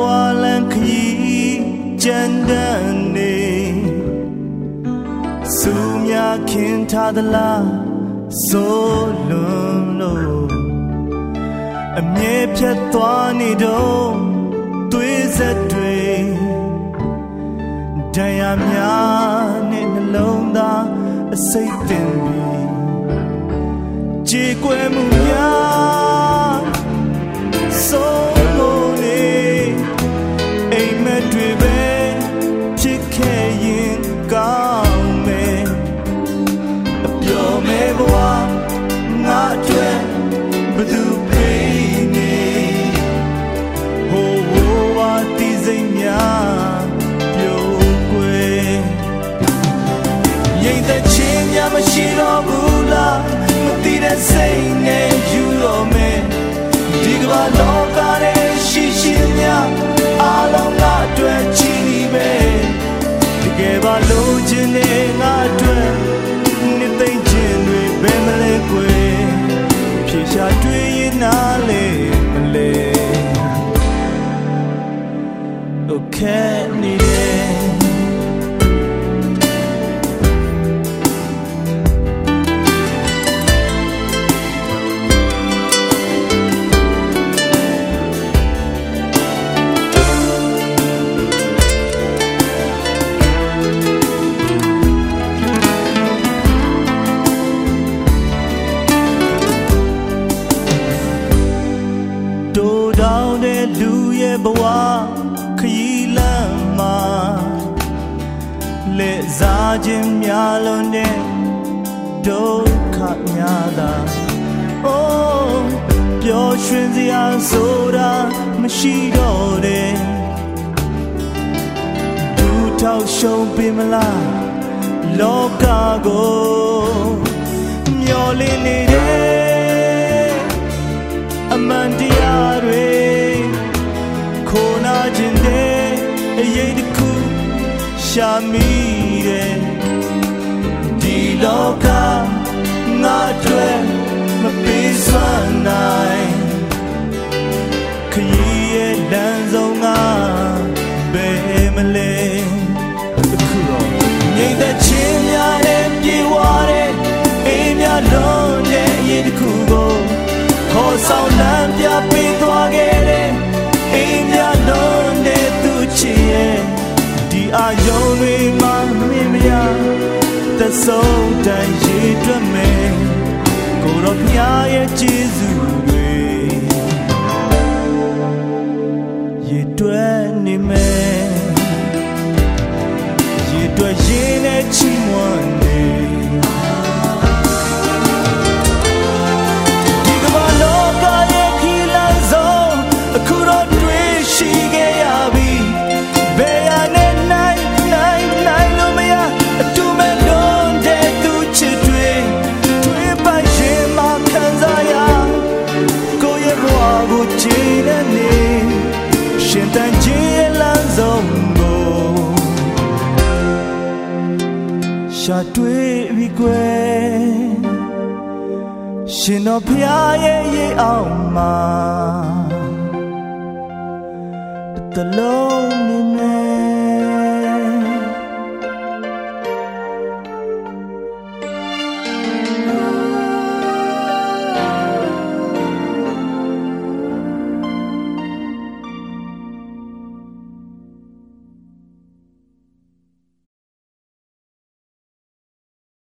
ဝလန်ခီကြမ်းတမ်းနေစူမြခင်ထားသလားဆိုလွန်လို့အမြဲဖြတ်သွားနေတော့သွေးဆက်တွေတရားများနဲ့နှလုံးသားအစိတ်တင်ပြီးကြေကွယ်မှုများ ရိတ်တဲ့ချင်းများမရှိတော့ဘူးလားမသိတဲ့စိတ်နဲ့ယူတော့မယ်ဒီကမ္ဘာလောကရဲ့ရှိရှိများအားလုံးငါအတွက်ချီးနေပဲတကယ်ပါလို့ခြင်းနဲ့ငါအတွက်နှစ်သိမ့်ခြင်းတွေဘယ်မလဲကွယ်ဖြေရှာတွေ့ရင်နားလေမလဲ Okay နေတယ် လူရဲ့ဘဝခရီးလမ်းမှာလက်စားခြင်းများလုံးတဲ့ဒုက္ခများသာအိုးပျော်ရွှင်စရာဆိုတာမရှိတော့တဲ့ဒူထောက်ရှုံးပင်မလားလောကကိုမျောလင်းနေတဲ့ ခိုးနာခြင်းတဲ့အရေးတစ်ခုရှာမိတယ်ဒီလောကငါအတွက်မပေးစွမ်းနိုင်ခရီးရဲ့လမ်းဆုံးကဘယ်မလဲအခုတော့ငြိမ်သက်ခြင်းများနဲ့ပြေဝတဲ့အေးမြလုံးတဲ့အရေးတစ်ခုကိုခေါ်ဆောင်လမ်းပြပေးသွားခဲ့ ဆုံးတိုင်းရည်တွက်မယ်ကိုတော့ဖျားရဲ့ကျေးဇူး ဘဝကိုကြည်တဲ့နေရှင်တန်ခြင်းရဲ့လမ်းဆုံးကိုရှာတွေ့ပြီကွယ်ရှင်တော်ဖျားရဲ့ရိတ်အောင်မှာ